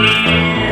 Música